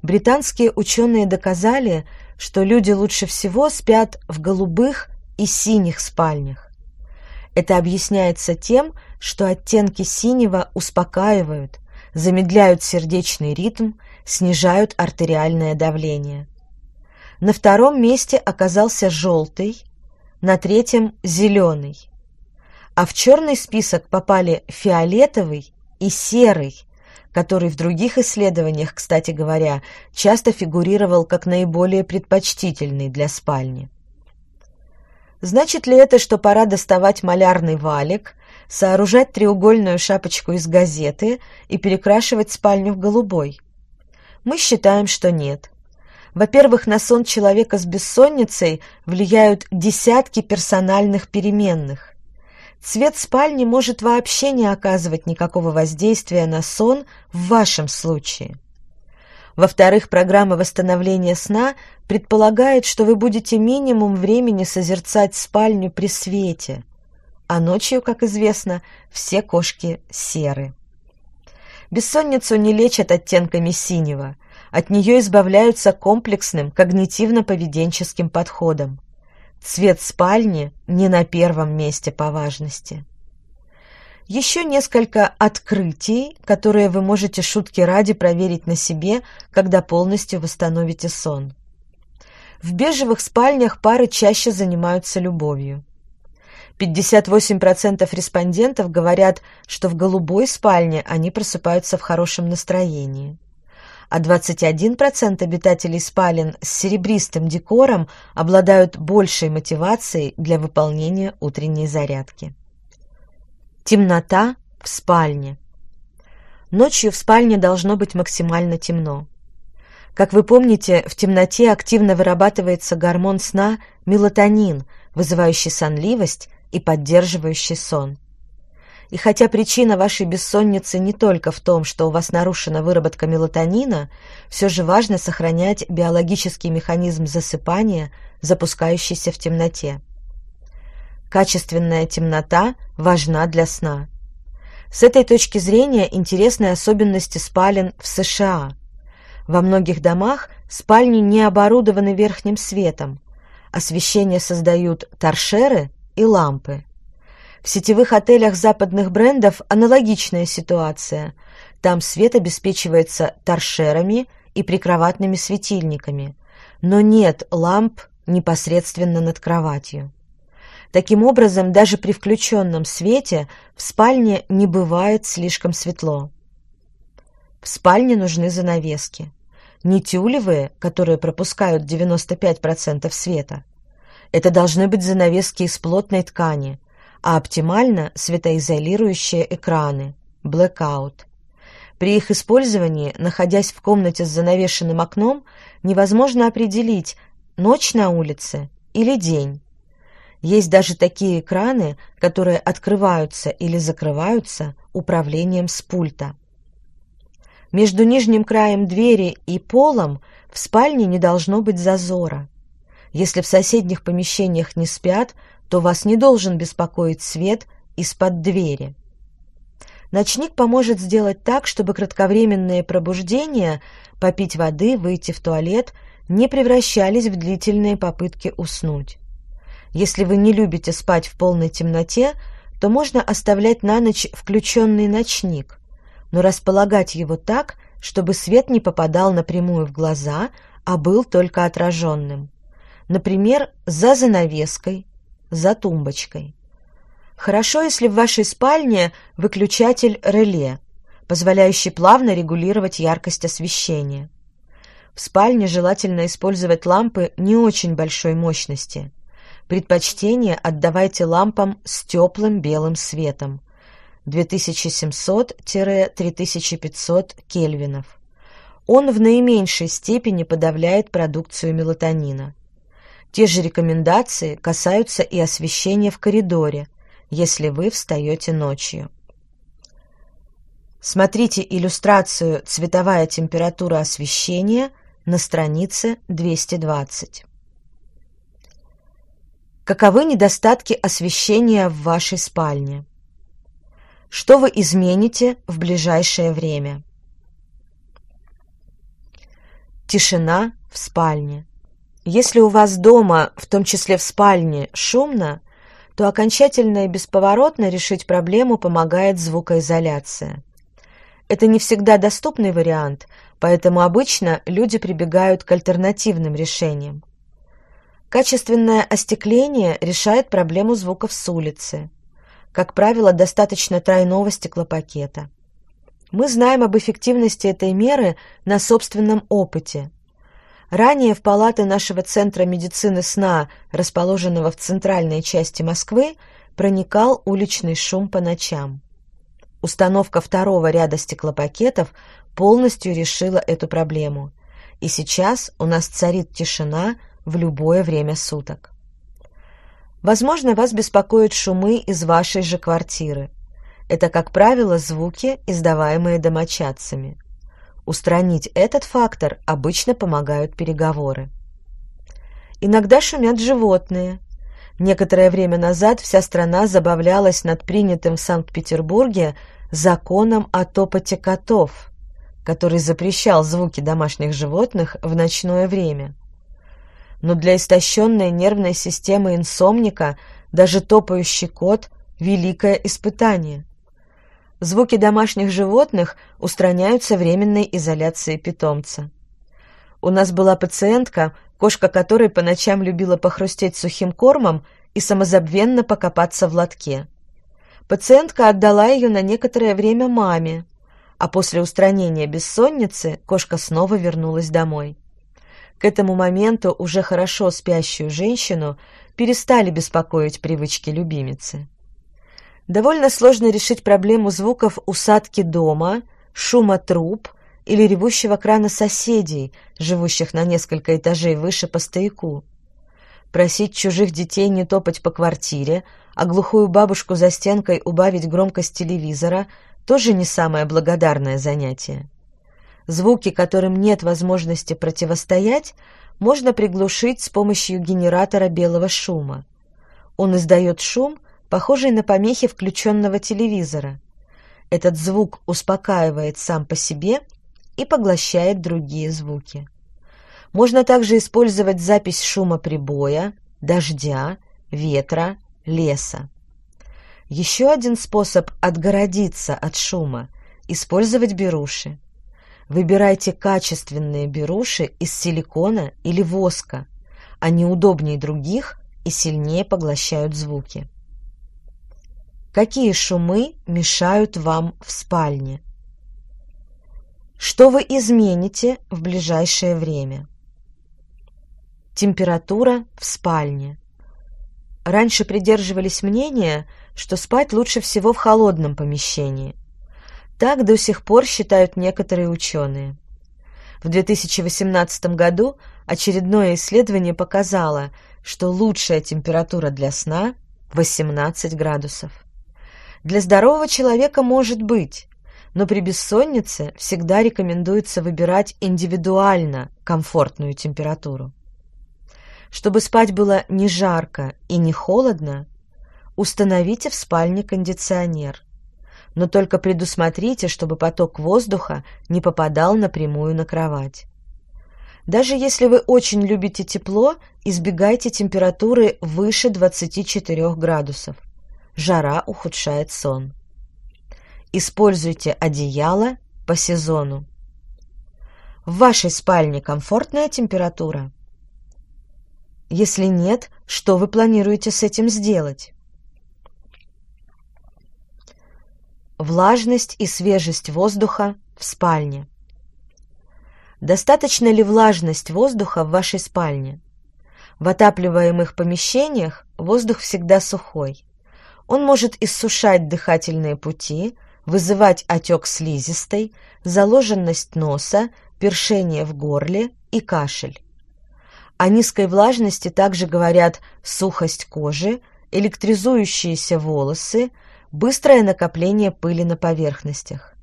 британские ученые доказали, что люди лучше всего спят в голубых и синих спальнях. Это объясняется тем, что оттенки синего успокаивают, замедляют сердечный ритм, снижают артериальное давление. На втором месте оказался желтый, на третьем – зеленый. А в черный список попали фиолетовый и серый, который в других исследованиях, кстати говоря, часто фигурировал как наиболее предпочтительный для спальни. Значит ли это, что пора доставать малярный валик, сооружать треугольную шапочку из газеты и перекрашивать спальню в голубой? Мы считаем, что нет. Во-первых, на сон человека с бессонницей влияют десятки персональных переменных. Цвет спальни может вообще не оказывать никакого воздействия на сон в вашем случае. Во-вторых, программа восстановления сна предполагает, что вы будете минимум времени созерцать спальню при свете, а ночью, как известно, все кошки серы. Бессонницу не лечат оттенками синего, от нее избавляются комплексным когнитивно-поведенческим подходом. Цвет спальни не на первом месте по важности. Еще несколько открытий, которые вы можете шутки ради проверить на себе, когда полностью восстановите сон. В бежевых спальнях пары чаще занимаются любовью. 58% респондентов говорят, что в голубой спальне они просыпаются в хорошем настроении а 21% обитателей спален с серебристым декором обладают большей мотивацией для выполнения утренней зарядки. Темнота в спальне. Ночью в спальне должно быть максимально темно. Как вы помните, в темноте активно вырабатывается гормон сна мелатонин, вызывающий сонливость и поддерживающий сон. И хотя причина вашей бессонницы не только в том, что у вас нарушена выработка мелатонина, все же важно сохранять биологический механизм засыпания, запускающийся в темноте. Качественная темнота важна для сна. С этой точки зрения интересны особенности спален в США. Во многих домах спальни не оборудованы верхним светом. Освещение создают торшеры и лампы. В сетевых отелях западных брендов аналогичная ситуация. Там свет обеспечивается торшерами и прикроватными светильниками, но нет ламп непосредственно над кроватью. Таким образом, даже при включенном свете в спальне не бывает слишком светло. В спальне нужны занавески. Не тюлевые, которые пропускают 95% света. Это должны быть занавески из плотной ткани, а оптимально светоизолирующие экраны – blackout. При их использовании, находясь в комнате с занавешенным окном, невозможно определить, ночь на улице или день. Есть даже такие экраны, которые открываются или закрываются управлением с пульта. Между нижним краем двери и полом в спальне не должно быть зазора. Если в соседних помещениях не спят, то вас не должен беспокоить свет из-под двери. Ночник поможет сделать так, чтобы кратковременные пробуждения, попить воды, выйти в туалет, не превращались в длительные попытки уснуть. Если вы не любите спать в полной темноте, то можно оставлять на ночь включенный ночник, но располагать его так, чтобы свет не попадал напрямую в глаза, а был только отраженным. например, за занавеской, за тумбочкой. Хорошо, если в вашей спальне выключатель реле, позволяющий плавно регулировать яркость освещения. В спальне желательно использовать лампы не очень большой мощности. Предпочтение отдавайте лампам с теплым белым светом 2700-3500 кельвинов. Он в наименьшей степени подавляет продукцию мелатонина. Те же рекомендации касаются и освещения в коридоре, если вы встаете ночью. Смотрите иллюстрацию «Цветовая температура освещения» на странице 220. Каковы недостатки освещения в вашей спальне? Что вы измените в ближайшее время? Тишина в спальне. Если у вас дома, в том числе в спальне, шумно, то окончательно и бесповоротно решить проблему помогает звукоизоляция. Это не всегда доступный вариант, поэтому обычно люди прибегают к альтернативным решениям. Качественное остекление решает проблему звуков с улицы. Как правило, достаточно тройного стеклопакета. Мы знаем об эффективности этой меры на собственном опыте. Ранее в палаты нашего Центра медицины сна, расположенного в центральной части Москвы, проникал уличный шум по ночам. Установка второго ряда стеклопакетов полностью решила эту проблему, и сейчас у нас царит тишина в любое время суток. Возможно, вас беспокоят шумы из вашей же квартиры. Это, как правило, звуки, издаваемые домочадцами. Устранить этот фактор обычно помогают переговоры. Иногда шумят животные. Некоторое время назад вся страна забавлялась над принятым в Санкт-Петербурге законом о топоте котов, который запрещал звуки домашних животных в ночное время. Но для истощенной нервной системы инсомника даже топающий кот – великое испытание – Звуки домашних животных устраняются временной изоляцией питомца. У нас была пациентка, кошка которой по ночам любила похрустеть сухим кормом и самозабвенно покопаться в лотке. Пациентка отдала ее на некоторое время маме, а после устранения бессонницы кошка снова вернулась домой. К этому моменту уже хорошо спящую женщину перестали беспокоить привычки любимицы. Довольно сложно решить проблему звуков усадки дома, шума труб или ревущего крана соседей, живущих на несколько этажей выше по стояку. Просить чужих детей не топать по квартире, а глухую бабушку за стенкой убавить громкость телевизора тоже не самое благодарное занятие. Звуки, которым нет возможности противостоять, можно приглушить с помощью генератора белого шума. Он издает шум, похожий на помехи включенного телевизора. Этот звук успокаивает сам по себе и поглощает другие звуки. Можно также использовать запись шума прибоя, дождя, ветра, леса. Еще один способ отгородиться от шума – использовать беруши. Выбирайте качественные беруши из силикона или воска. Они удобнее других и сильнее поглощают звуки. Какие шумы мешают вам в спальне? Что вы измените в ближайшее время? Температура в спальне. Раньше придерживались мнения, что спать лучше всего в холодном помещении. Так до сих пор считают некоторые ученые. В 2018 году очередное исследование показало, что лучшая температура для сна – 18 градусов. Для здорового человека может быть, но при бессоннице всегда рекомендуется выбирать индивидуально комфортную температуру. Чтобы спать было не жарко и не холодно, установите в спальне кондиционер. Но только предусмотрите, чтобы поток воздуха не попадал напрямую на кровать. Даже если вы очень любите тепло, избегайте температуры выше 24 градусов жара ухудшает сон. Используйте одеяло по сезону. В вашей спальне комфортная температура? Если нет, что вы планируете с этим сделать? Влажность и свежесть воздуха в спальне. Достаточно ли влажность воздуха в вашей спальне? В отапливаемых помещениях воздух всегда сухой. Он может иссушать дыхательные пути, вызывать отек слизистой, заложенность носа, першение в горле и кашель. О низкой влажности также говорят сухость кожи, электризующиеся волосы, быстрое накопление пыли на поверхностях.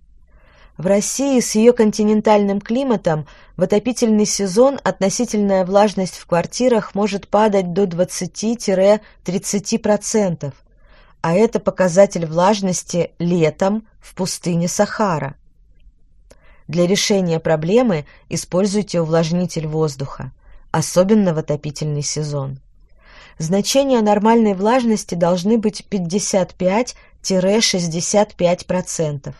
В России с ее континентальным климатом в отопительный сезон относительная влажность в квартирах может падать до 20-30%, а это показатель влажности летом в пустыне Сахара. Для решения проблемы используйте увлажнитель воздуха, особенно в отопительный сезон. Значения нормальной влажности должны быть 55-65%.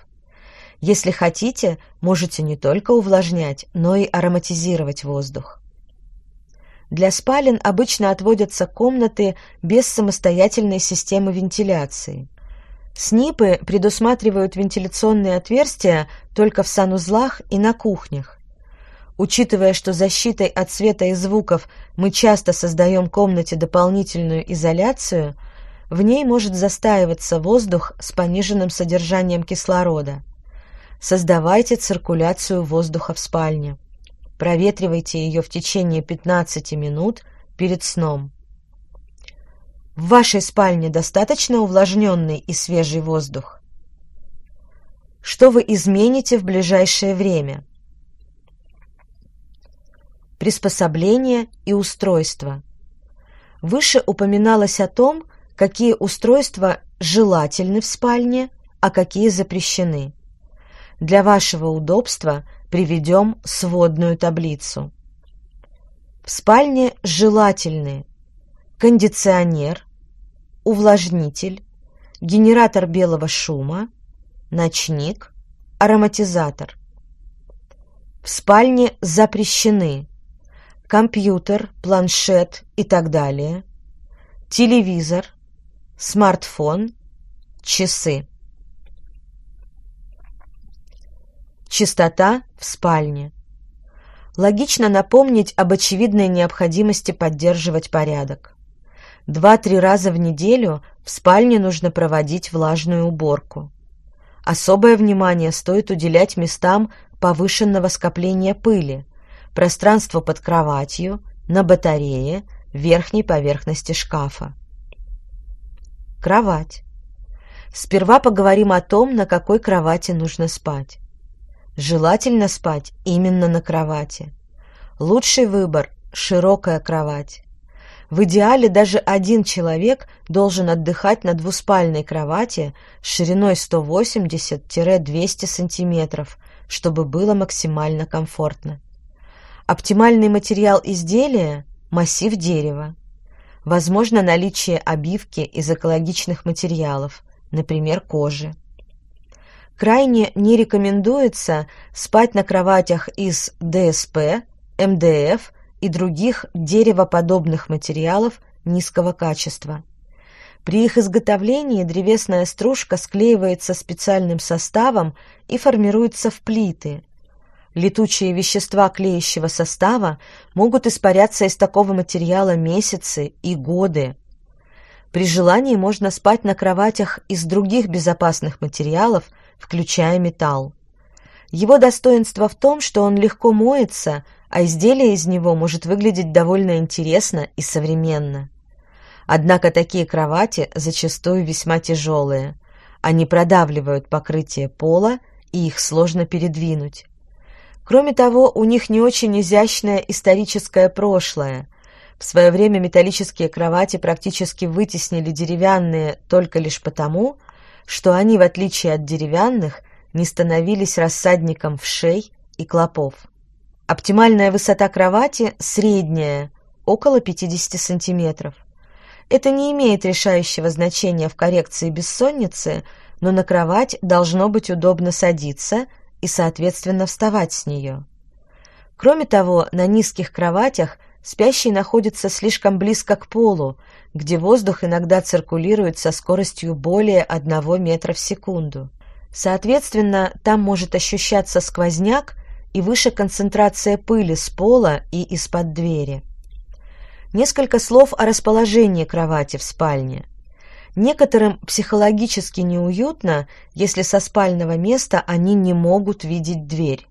Если хотите, можете не только увлажнять, но и ароматизировать воздух. Для спален обычно отводятся комнаты без самостоятельной системы вентиляции. СНИПы предусматривают вентиляционные отверстия только в санузлах и на кухнях. Учитывая, что защитой от света и звуков мы часто создаем комнате дополнительную изоляцию, в ней может застаиваться воздух с пониженным содержанием кислорода. Создавайте циркуляцию воздуха в спальне. Проветривайте ее в течение 15 минут перед сном. В вашей спальне достаточно увлажненный и свежий воздух? Что вы измените в ближайшее время? приспособления и устройства. Выше упоминалось о том, какие устройства желательны в спальне, а какие запрещены. Для вашего удобства приведем сводную таблицу. В спальне желательны кондиционер, увлажнитель, генератор белого шума, ночник, ароматизатор. В спальне запрещены компьютер, планшет и так далее, телевизор, смартфон, часы. Чистота в спальне. Логично напомнить об очевидной необходимости поддерживать порядок. Два-три раза в неделю в спальне нужно проводить влажную уборку. Особое внимание стоит уделять местам повышенного скопления пыли, пространство под кроватью, на батарее, верхней поверхности шкафа. Кровать. Сперва поговорим о том, на какой кровати нужно спать. Желательно спать именно на кровати. Лучший выбор – широкая кровать. В идеале даже один человек должен отдыхать на двуспальной кровати шириной 180-200 см, чтобы было максимально комфортно. Оптимальный материал изделия – массив дерева. Возможно наличие обивки из экологичных материалов, например, кожи. Крайне не рекомендуется спать на кроватях из ДСП, МДФ и других деревоподобных материалов низкого качества. При их изготовлении древесная стружка склеивается специальным составом и формируется в плиты, Летучие вещества клеящего состава могут испаряться из такого материала месяцы и годы. При желании можно спать на кроватях из других безопасных материалов, включая металл. Его достоинство в том, что он легко моется, а изделие из него может выглядеть довольно интересно и современно. Однако такие кровати зачастую весьма тяжелые. Они продавливают покрытие пола, и их сложно передвинуть. Кроме того, у них не очень изящное историческое прошлое. В свое время металлические кровати практически вытеснили деревянные только лишь потому, что они, в отличие от деревянных, не становились рассадником вшей и клопов. Оптимальная высота кровати средняя, около 50 сантиметров. Это не имеет решающего значения в коррекции бессонницы, но на кровать должно быть удобно садиться и, соответственно, вставать с нее. Кроме того, на низких кроватях Спящий находится слишком близко к полу, где воздух иногда циркулирует со скоростью более 1 метра в секунду. Соответственно, там может ощущаться сквозняк и выше концентрация пыли с пола и из-под двери. Несколько слов о расположении кровати в спальне. Некоторым психологически неуютно, если со спального места они не могут видеть дверь.